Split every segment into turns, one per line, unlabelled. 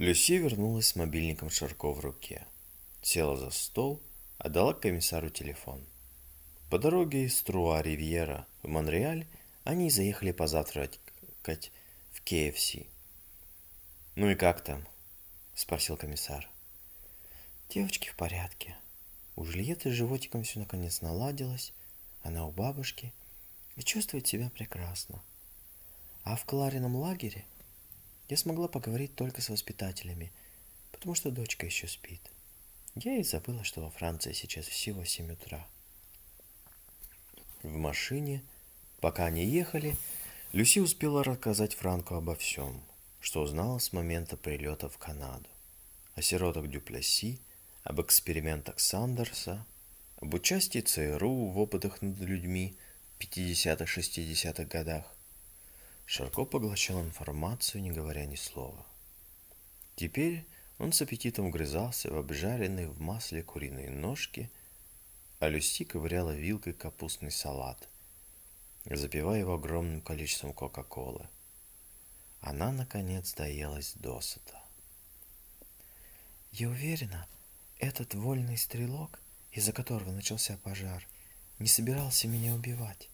Люси вернулась с мобильником Шарко в руке. Села за стол, отдала комиссару телефон. По дороге из Труа-Ривьера в Монреаль они заехали позавтракать в KFC. «Ну и как там?» – спросил комиссар. «Девочки в порядке. У Жильетты с животиком все наконец наладилось. Она у бабушки и чувствует себя прекрасно. А в Кларином лагере я смогла поговорить только с воспитателями, потому что дочка еще спит. Я и забыла, что во Франции сейчас всего 7 утра. В машине, пока они ехали, Люси успела рассказать Франку обо всем, что узнала с момента прилета в Канаду. О сиротах Дюплеси, об экспериментах Сандерса, об участии ЦРУ в опытах над людьми в 50-60-х годах, Шарко поглощал информацию, не говоря ни слова. Теперь он с аппетитом вгрызался в обжаренные в масле куриные ножки, а Люси ковыряла вилкой капустный салат, запивая его огромным количеством Кока-Колы. Она, наконец, доелась досыта. «Я уверена, этот вольный стрелок, из-за которого начался пожар, не собирался меня убивать.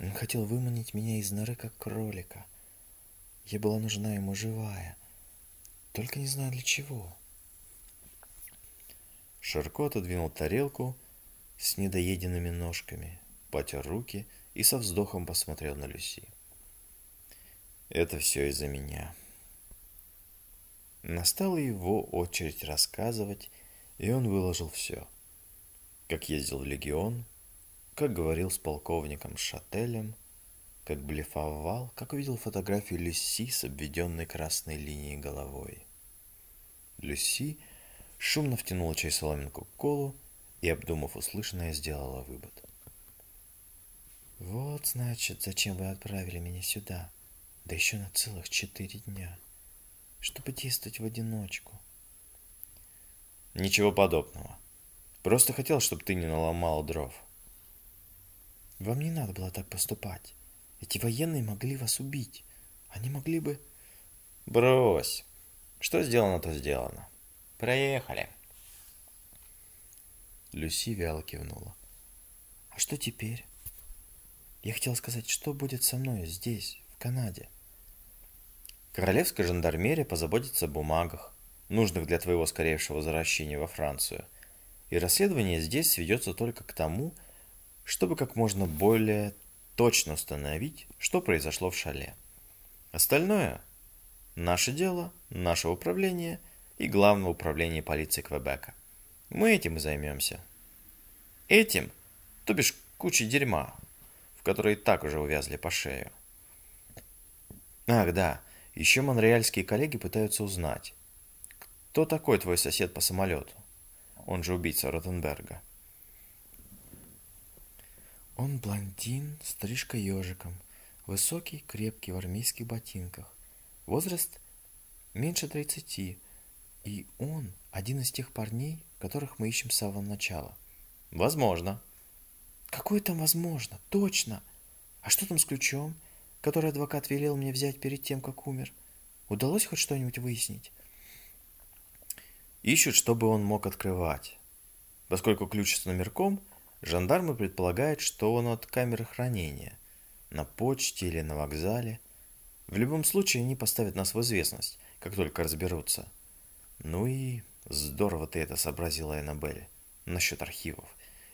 Он хотел выманить меня из норы, как кролика. Я была нужна ему живая. Только не знаю для чего. Шарко отодвинул тарелку с недоеденными ножками, потер руки и со вздохом посмотрел на Люси. Это все из-за меня. Настала его очередь рассказывать, и он выложил все. Как ездил в легион, как говорил с полковником Шателем, как блефовал, как увидел фотографию Люси с обведенной красной линией головой. Люси шумно втянула чай соломинку колу и, обдумав услышанное, сделала вывод. «Вот, значит, зачем вы отправили меня сюда, да еще на целых четыре дня, чтобы действовать в одиночку».
«Ничего подобного. Просто хотел, чтобы ты не наломал дров».
Вам не надо было так поступать. Эти военные могли вас убить. Они могли бы...
Брось. Что сделано, то сделано. Проехали.
Люси вяло кивнула. А что теперь? Я хотела сказать, что будет со мной здесь, в Канаде.
Королевская жандармерия позаботится о бумагах, нужных для твоего скорейшего возвращения во Францию. И расследование здесь сведется только к тому, чтобы как можно более точно установить, что произошло в шале. Остальное – наше дело, наше управление и Главного управления полиции Квебека. Мы этим и займемся. Этим, то бишь кучей дерьма, в которой так уже увязли по шею. Ах, да, еще монреальские коллеги пытаются узнать, кто такой твой сосед по самолету, он же убийца Ротенберга.
Он блондин, стрижка ежиком, высокий, крепкий в армейских ботинках. Возраст меньше тридцати, и он один из тех парней, которых мы ищем с самого начала.
Возможно.
Какое там возможно? Точно. А что там с ключом, который адвокат велел мне взять перед тем, как умер? Удалось хоть что-нибудь выяснить?
Ищут, чтобы он мог открывать. Поскольку ключ с номерком Жандармы предполагают, что он от камеры хранения, на почте или на вокзале. В любом случае они поставят нас в известность, как только разберутся. Ну и здорово ты это сообразила, Эннабель, насчет архивов.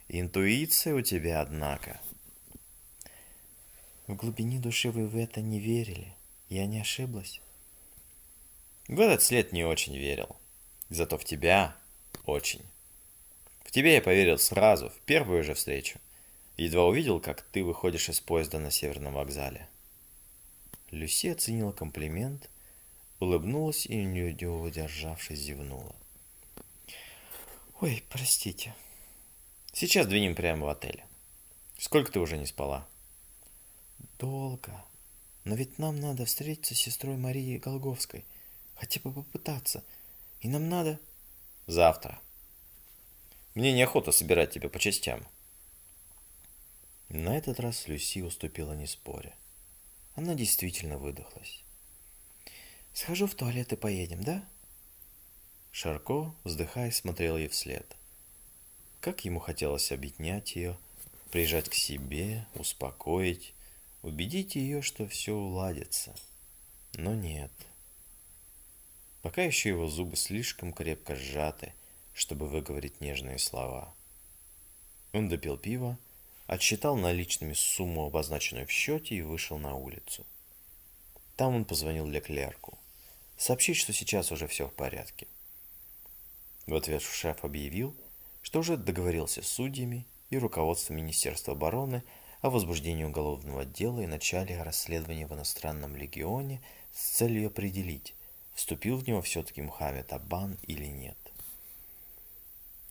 Интуиция у тебя, однако.
В глубине души вы в это не верили. Я не ошиблась.
В этот след не очень верил. Зато в тебя очень. В тебя я поверил сразу, в первую же встречу. Едва увидел, как ты выходишь из поезда на Северном вокзале.
Люси оценила комплимент, улыбнулась и, не удержавшись, зевнула. «Ой, простите».
«Сейчас двинем прямо в отель. Сколько ты уже не спала?»
«Долго. Но ведь нам надо встретиться с сестрой Марией Голговской. Хотя бы попытаться. И нам надо...»
«Завтра», мне неохота собирать тебя по частям.
На этот раз Люси уступила не споря. Она действительно выдохлась. «Схожу в туалет и поедем, да? Шарко, вздыхая, смотрел ей вслед. Как ему хотелось объединять ее, прижать к себе, успокоить, убедить ее, что все уладится. Но нет. Пока еще его зубы слишком крепко сжаты, чтобы выговорить нежные слова. Он допил пиво, отсчитал наличными сумму, обозначенную в счете, и вышел на улицу. Там он позвонил Леклерку. Сообщить, что сейчас уже все в порядке. В ответ шеф объявил, что уже договорился с судьями и руководством Министерства обороны о возбуждении уголовного дела и начале расследования в иностранном легионе с целью определить, вступил в него все-таки Мухаммед Аббан или нет.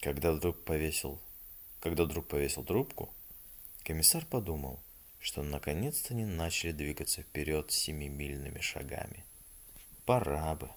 Когда вдруг повесил, когда вдруг повесил трубку, комиссар подумал, что наконец-то они начали двигаться вперед семимильными шагами. Пора бы.